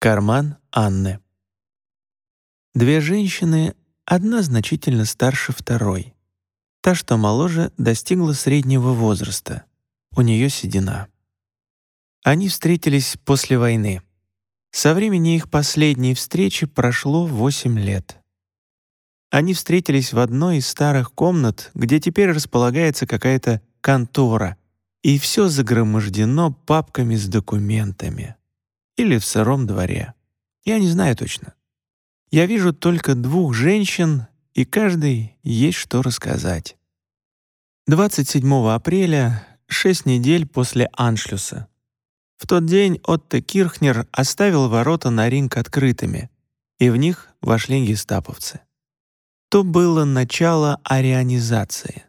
Карман Анны. Две женщины, одна значительно старше второй. Та, что моложе, достигла среднего возраста. У нее седина. Они встретились после войны. Со времени их последней встречи прошло восемь лет. Они встретились в одной из старых комнат, где теперь располагается какая-то контора, и все загромождено папками с документами или в сыром дворе. Я не знаю точно. Я вижу только двух женщин, и каждой есть что рассказать. 27 апреля, шесть недель после Аншлюса. В тот день Отто Кирхнер оставил ворота на ринг открытыми, и в них вошли гестаповцы. То было начало арианизации.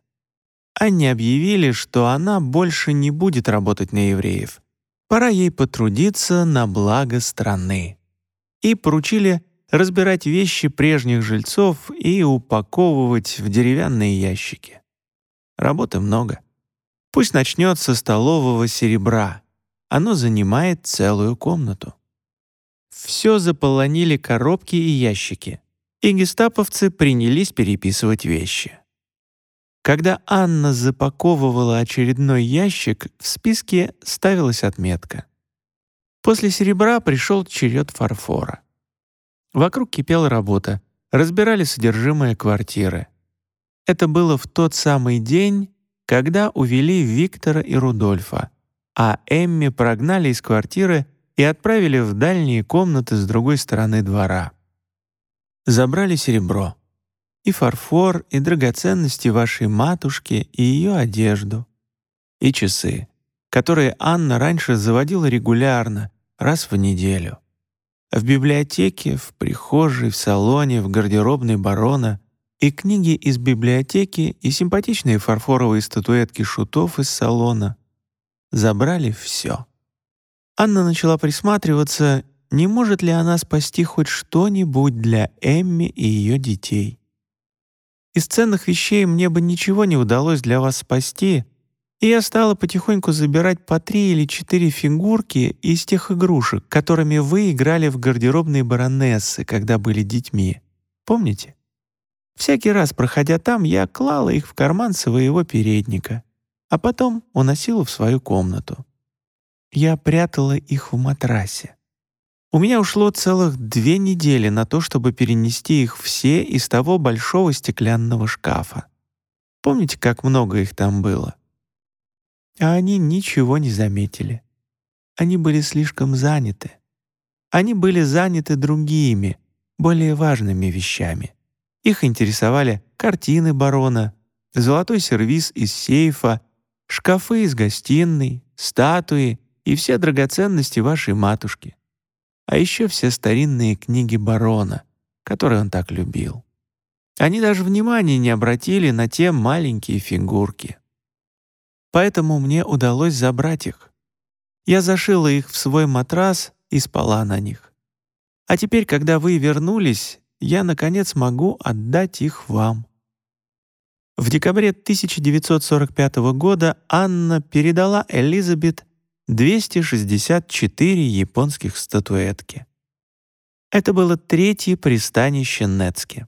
Они объявили, что она больше не будет работать на евреев, Пора ей потрудиться на благо страны. И поручили разбирать вещи прежних жильцов и упаковывать в деревянные ящики. Работы много. Пусть начнет со столового серебра. Оно занимает целую комнату. Все заполонили коробки и ящики, и гестаповцы принялись переписывать вещи. Когда Анна запаковывала очередной ящик, в списке ставилась отметка. После серебра пришел черед фарфора. Вокруг кипела работа, разбирали содержимое квартиры. Это было в тот самый день, когда увели Виктора и Рудольфа, а Эмми прогнали из квартиры и отправили в дальние комнаты с другой стороны двора. Забрали серебро и фарфор, и драгоценности вашей матушки, и ее одежду, и часы, которые Анна раньше заводила регулярно, раз в неделю. В библиотеке, в прихожей, в салоне, в гардеробной барона и книги из библиотеки и симпатичные фарфоровые статуэтки шутов из салона. Забрали все. Анна начала присматриваться, не может ли она спасти хоть что-нибудь для Эмми и ее детей. Из ценных вещей мне бы ничего не удалось для вас спасти, и я стала потихоньку забирать по три или четыре фигурки из тех игрушек, которыми вы играли в гардеробные баронессы, когда были детьми. Помните? Всякий раз, проходя там, я клала их в карман своего передника, а потом уносила в свою комнату. Я прятала их в матрасе. У меня ушло целых две недели на то, чтобы перенести их все из того большого стеклянного шкафа. Помните, как много их там было? А они ничего не заметили. Они были слишком заняты. Они были заняты другими, более важными вещами. Их интересовали картины барона, золотой сервиз из сейфа, шкафы из гостиной, статуи и все драгоценности вашей матушки а еще все старинные книги барона, которые он так любил. Они даже внимания не обратили на те маленькие фигурки. Поэтому мне удалось забрать их. Я зашила их в свой матрас и спала на них. А теперь, когда вы вернулись, я, наконец, могу отдать их вам. В декабре 1945 года Анна передала Элизабет 264 японских статуэтки. Это было третье пристанище Нецки.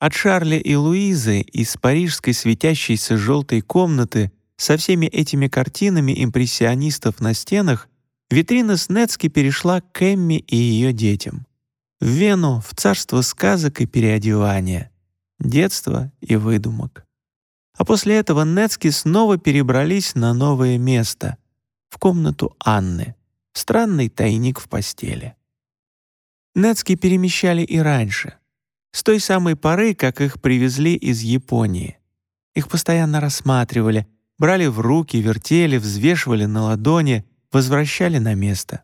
От Шарля и Луизы из парижской светящейся желтой комнаты со всеми этими картинами импрессионистов на стенах витрина с Нецки перешла к Эмми и ее детям. В Вену, в царство сказок и переодевания, детства и выдумок. А после этого Нецки снова перебрались на новое место — в комнату Анны, странный тайник в постели. Нецки перемещали и раньше, с той самой поры, как их привезли из Японии. Их постоянно рассматривали, брали в руки, вертели, взвешивали на ладони, возвращали на место.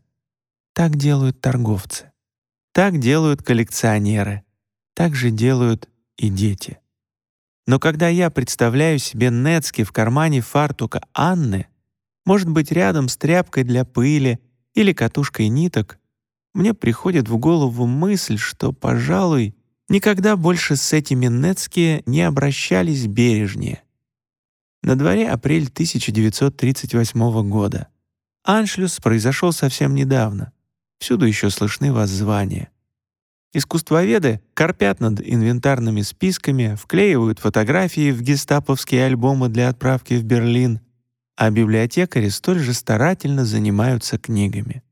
Так делают торговцы. Так делают коллекционеры. Так же делают и дети. Но когда я представляю себе Нецки в кармане фартука Анны, может быть, рядом с тряпкой для пыли или катушкой ниток, мне приходит в голову мысль, что, пожалуй, никогда больше с этими Нецки не обращались бережнее. На дворе апрель 1938 года. Аншлюс произошел совсем недавно. Всюду еще слышны воззвания. Искусствоведы корпят над инвентарными списками, вклеивают фотографии в гестаповские альбомы для отправки в Берлин, а библиотекари столь же старательно занимаются книгами.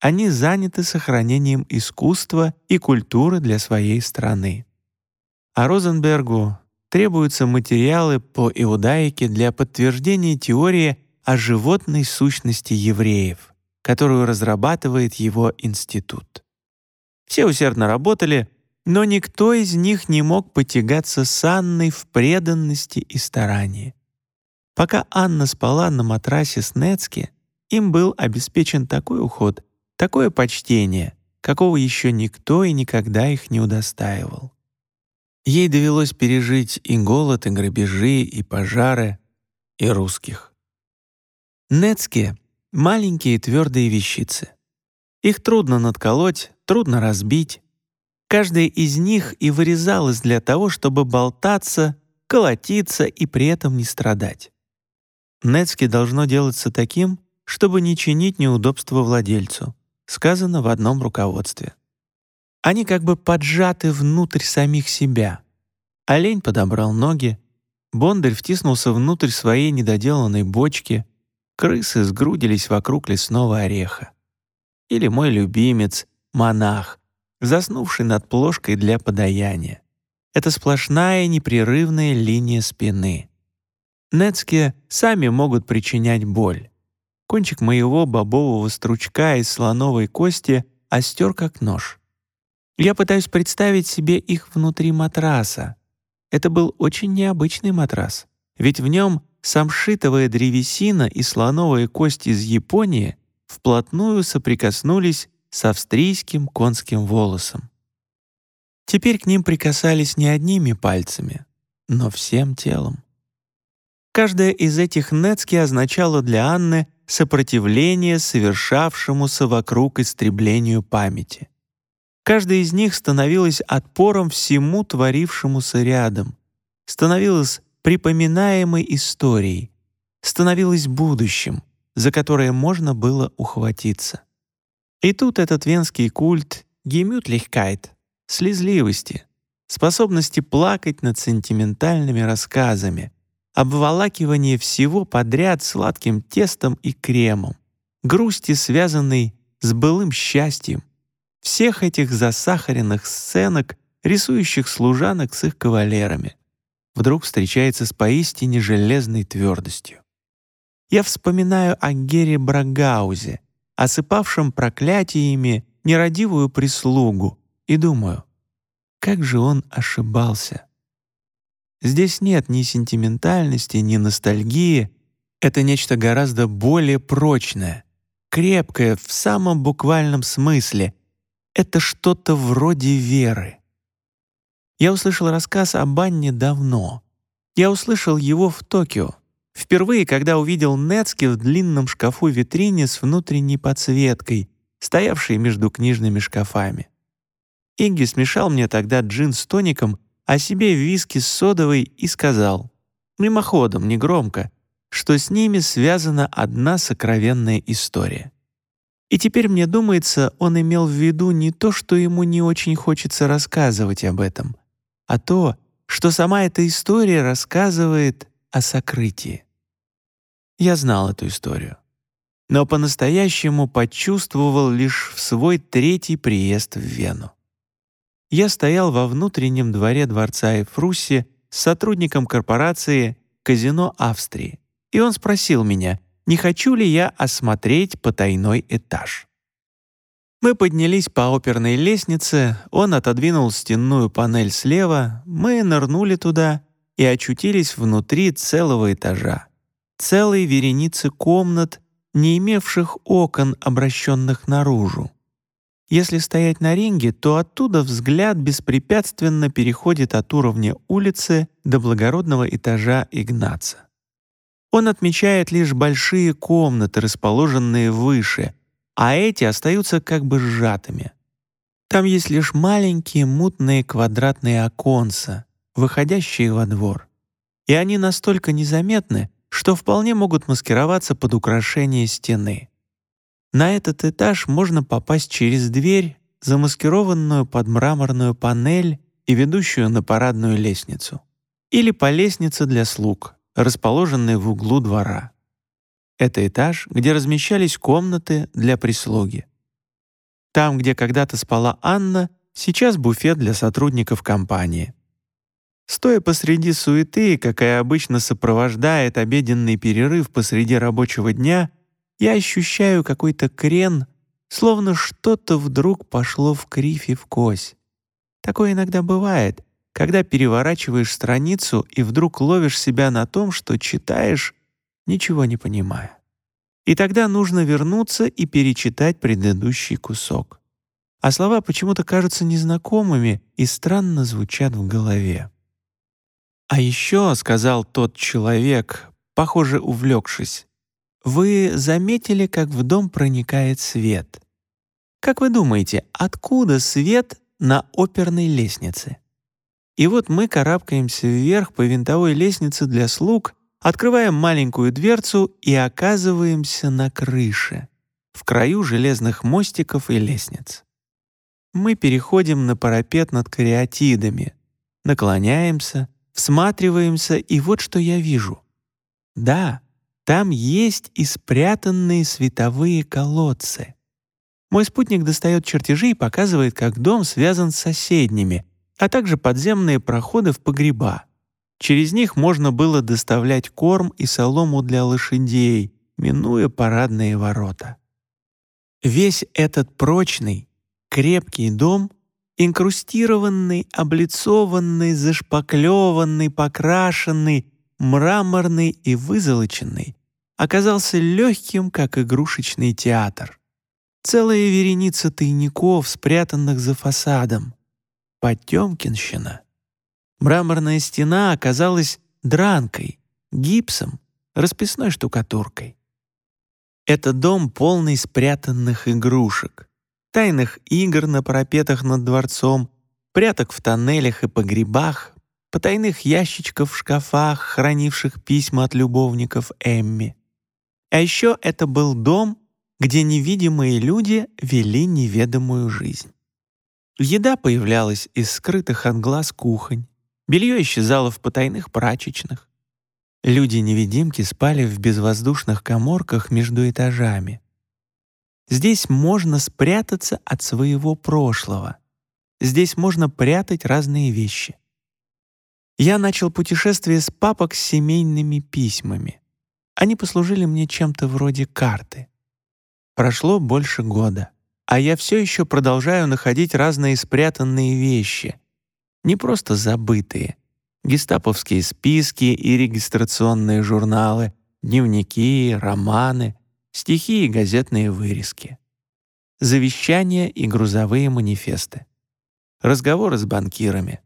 Они заняты сохранением искусства и культуры для своей страны. А Розенбергу требуются материалы по иудаике для подтверждения теории о животной сущности евреев, которую разрабатывает его институт. Все усердно работали, но никто из них не мог потягаться с Анной в преданности и старании. Пока Анна спала на матрасе с Нецки, им был обеспечен такой уход, такое почтение, какого еще никто и никогда их не удостаивал. Ей довелось пережить и голод, и грабежи, и пожары, и русских. Нецки — маленькие твердые вещицы. Их трудно надколоть, трудно разбить. Каждая из них и вырезалась для того, чтобы болтаться, колотиться и при этом не страдать. Нецки должно делаться таким, чтобы не чинить неудобства владельцу, сказано в одном руководстве. Они как бы поджаты внутрь самих себя. Олень подобрал ноги, Бондарь втиснулся внутрь своей недоделанной бочки, крысы сгрудились вокруг лесного ореха. Или мой любимец, монах, заснувший над плошкой для подаяния. Это сплошная непрерывная линия спины. Нецки сами могут причинять боль. Кончик моего бобового стручка из слоновой кости остер как нож. Я пытаюсь представить себе их внутри матраса. Это был очень необычный матрас, ведь в нем самшитовая древесина и слоновая кость из Японии вплотную соприкоснулись с австрийским конским волосом. Теперь к ним прикасались не одними пальцами, но всем телом. Каждая из этих нецки означала для Анны сопротивление совершавшемуся вокруг истреблению памяти. Каждая из них становилась отпором всему творившемуся рядом, становилась припоминаемой историей, становилась будущим, за которое можно было ухватиться. И тут этот венский культ гемютлихкайт, слезливости, способности плакать над сентиментальными рассказами, обволакивание всего подряд сладким тестом и кремом, грусти, связанной с былым счастьем, всех этих засахаренных сценок, рисующих служанок с их кавалерами, вдруг встречается с поистине железной твердостью. Я вспоминаю о Гере Брагаузе, осыпавшем проклятиями нерадивую прислугу, и думаю, как же он ошибался. Здесь нет ни сентиментальности, ни ностальгии, это нечто гораздо более прочное, крепкое в самом буквальном смысле, это что-то вроде веры. Я услышал рассказ о Банне давно. Я услышал его в Токио, впервые, когда увидел Нецки в длинном шкафу-витрине с внутренней подсветкой, стоявшей между книжными шкафами. Игги смешал мне тогда джин с тоником, а себе виски с содовой и сказал, мимоходом, негромко, что с ними связана одна сокровенная история. И теперь мне думается, он имел в виду не то, что ему не очень хочется рассказывать об этом, а то, что сама эта история рассказывает о сокрытии. Я знал эту историю, но по-настоящему почувствовал лишь в свой третий приезд в Вену. Я стоял во внутреннем дворе дворца Эфрусси с сотрудником корпорации «Казино Австрии», и он спросил меня — не хочу ли я осмотреть потайной этаж. Мы поднялись по оперной лестнице, он отодвинул стенную панель слева, мы нырнули туда и очутились внутри целого этажа, целой вереницы комнат, не имевших окон, обращенных наружу. Если стоять на ринге, то оттуда взгляд беспрепятственно переходит от уровня улицы до благородного этажа Игнаца. Он отмечает лишь большие комнаты, расположенные выше, а эти остаются как бы сжатыми. Там есть лишь маленькие мутные квадратные оконца, выходящие во двор. И они настолько незаметны, что вполне могут маскироваться под украшение стены. На этот этаж можно попасть через дверь, замаскированную под мраморную панель и ведущую на парадную лестницу. Или по лестнице для слуг, расположенной в углу двора. Это этаж, где размещались комнаты для прислуги. Там, где когда-то спала Анна, сейчас буфет для сотрудников компании. Стоя посреди суеты, какая обычно сопровождает обеденный перерыв посреди рабочего дня, я ощущаю какой-то крен, словно что-то вдруг пошло в кривь и в кось. Такое иногда бывает, когда переворачиваешь страницу и вдруг ловишь себя на том, что читаешь, ничего не понимая. И тогда нужно вернуться и перечитать предыдущий кусок. А слова почему-то кажутся незнакомыми и странно звучат в голове. «А еще», — сказал тот человек, похоже, увлекшись, «вы заметили, как в дом проникает свет. Как вы думаете, откуда свет на оперной лестнице?» И вот мы карабкаемся вверх по винтовой лестнице для слуг, открываем маленькую дверцу и оказываемся на крыше, в краю железных мостиков и лестниц. Мы переходим на парапет над кариатидами, наклоняемся, всматриваемся, и вот что я вижу. Да, там есть и спрятанные световые колодцы. Мой спутник достает чертежи и показывает, как дом связан с соседними, а также подземные проходы в погреба. Через них можно было доставлять корм и солому для лошадей, минуя парадные ворота. Весь этот прочный, крепкий дом — инкрустированный, облицованный, зашпаклеванный, покрашенный, мраморный и вызолоченный, оказался легким, как игрушечный театр. Целая вереница тайников, спрятанных за фасадом. Потемкинщина. Мраморная стена оказалась дранкой, гипсом, расписной штукатуркой. Это дом полный спрятанных игрушек — тайных игр на парапетах над дворцом, пряток в тоннелях и погребах, потайных ящичков в шкафах, хранивших письма от любовников Эмми. А еще это был дом, где невидимые люди вели неведомую жизнь. Еда появлялась из скрытых от глаз кухонь, белье исчезало в потайных прачечных. Люди-невидимки спали в безвоздушных коморках между этажами. Здесь можно спрятаться от своего прошлого. Здесь можно прятать разные вещи. Я начал путешествие с папок с семейными письмами. Они послужили мне чем-то вроде карты. Прошло больше года, а я все еще продолжаю находить разные спрятанные вещи, не просто забытые. Гестаповские списки и регистрационные журналы, дневники, романы, стихи и газетные вырезки, завещания и грузовые манифесты, разговоры с банкирами,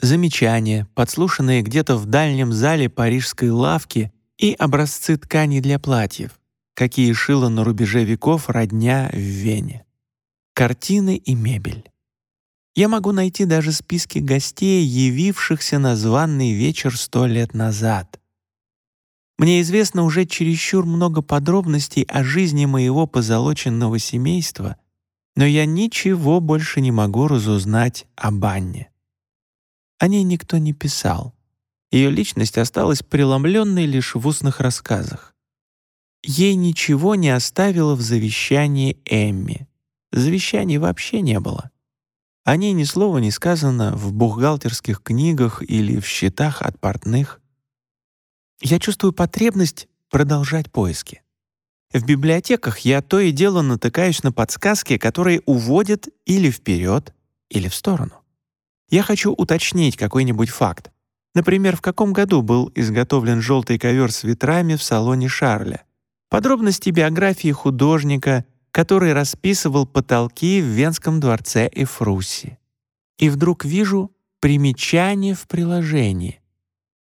замечания, подслушанные где-то в дальнем зале парижской лавки и образцы тканей для платьев, какие шила на рубеже веков родня в Вене, картины и мебель. Я могу найти даже списки гостей, явившихся на званный вечер сто лет назад — мне известно уже чересчур много подробностей о жизни моего позолоченного семейства, но я ничего больше не могу разузнать об Анне. О ней никто не писал. Ее личность осталась преломленной лишь в устных рассказах. Ей ничего не оставила в завещании Эмми. Завещаний вообще не было. О ней ни слова не сказано в бухгалтерских книгах или в счетах от портных. Я чувствую потребность продолжать поиски. В библиотеках я то и дело натыкаюсь на подсказки, которые уводят или вперед, или в сторону. Я хочу уточнить какой-нибудь факт. Например, в каком году был изготовлен желтый ковер с ветрами в салоне Шарля. Подробности биографии художника, который расписывал потолки в Венском дворце Эфрусси. И вдруг вижу примечание в приложении.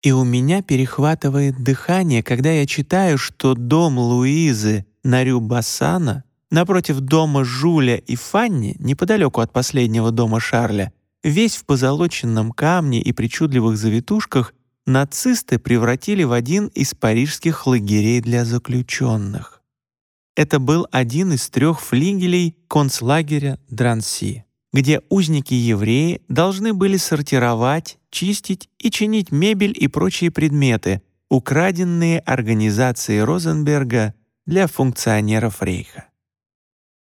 И у меня перехватывает дыхание, когда я читаю, что дом Луизы на Рю-Бассана напротив дома Жуля и Фанни, неподалеку от последнего дома Шарля, весь в позолоченном камне и причудливых завитушках, нацисты превратили в один из парижских лагерей для заключенных. это был один из трех флигелей концлагеря Дранси, где узники-евреи должны были сортировать, чистить и чинить мебель и прочие предметы, украденные организацией Розенберга для функционеров Рейха.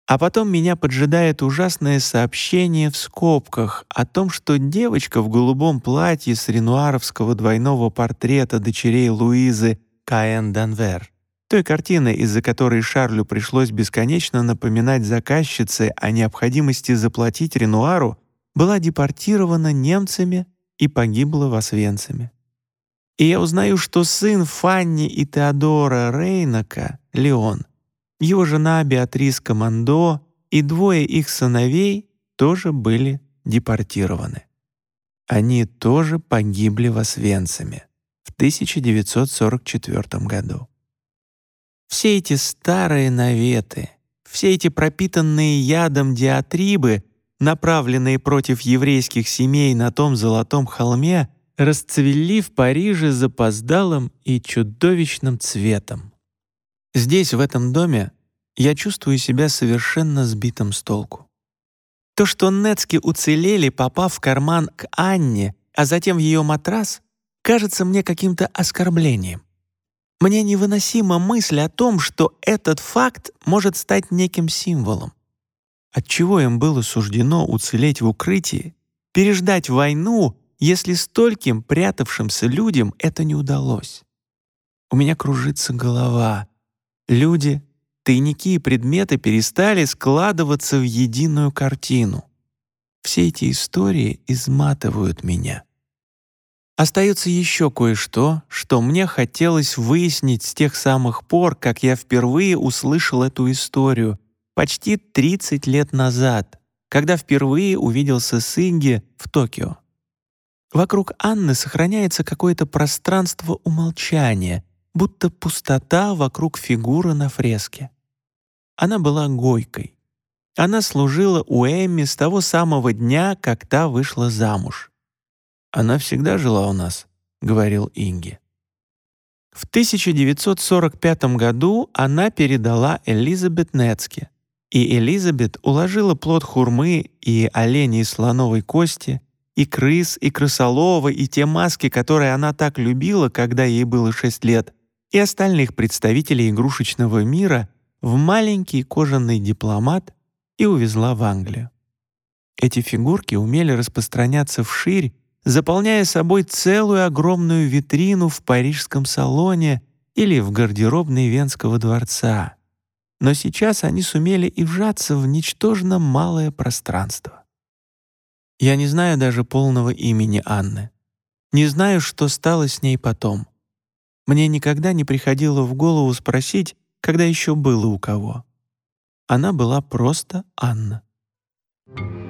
А потом меня поджидает ужасное сообщение в скобках о том, что девочка в голубом платье с ренуаровского двойного портрета дочерей Луизы Каэн Данвер, той картины, из-за которой Шарлю пришлось бесконечно напоминать заказчице о необходимости заплатить Ренуару, была депортирована немцами и погибла в Освенциме. И я узнаю, что сын Фанни и Теодора Рейнака, Леон, его жена Беатрис Командо и двое их сыновей тоже были депортированы. Они тоже погибли в Освенциме в 1944 году. Все эти старые наветы, все эти пропитанные ядом диатрибы, направленные против еврейских семей на том золотом холме, расцвели в Париже запоздалым и чудовищным цветом. Здесь, в этом доме, я чувствую себя совершенно сбитым с толку. То, что Нецки уцелели, попав в карман к Анне, а затем в ее матрас, кажется мне каким-то оскорблением. Мне невыносима мысль о том, что этот факт может стать неким символом. Отчего им было суждено уцелеть в укрытии, переждать войну, если стольким прятавшимся людям это не удалось? У меня кружится голова. Люди, тайники и предметы перестали складываться в единую картину. Все эти истории изматывают меня. Остается еще кое-что, что мне хотелось выяснить с тех самых пор, как я впервые услышал эту историю, почти 30 лет назад, когда впервые увиделся с Инги в Токио. Вокруг Анны сохраняется какое-то пространство умолчания, будто пустота вокруг фигуры на фреске. Она была гойкой. Она служила у Эмми с того самого дня, как та вышла замуж. «Она всегда жила у нас», — говорил Инги. В 1945 году она передала Элизабет Нецке, и Элизабет уложила плод хурмы и оленей слоновой кости, и крыс, и крысолова, и те маски, которые она так любила, когда ей было шесть лет, и остальных представителей игрушечного мира в маленький кожаный дипломат и увезла в Англию. Эти фигурки умели распространяться вширь, заполняя собой целую огромную витрину в парижском салоне или в гардеробной Венского дворца. Но сейчас они сумели и вжаться в ничтожно малое пространство. Я не знаю даже полного имени Анны. Не знаю, что стало с ней потом. Мне никогда не приходило в голову спросить, когда еще было у кого. Она была просто Анна. Thank you.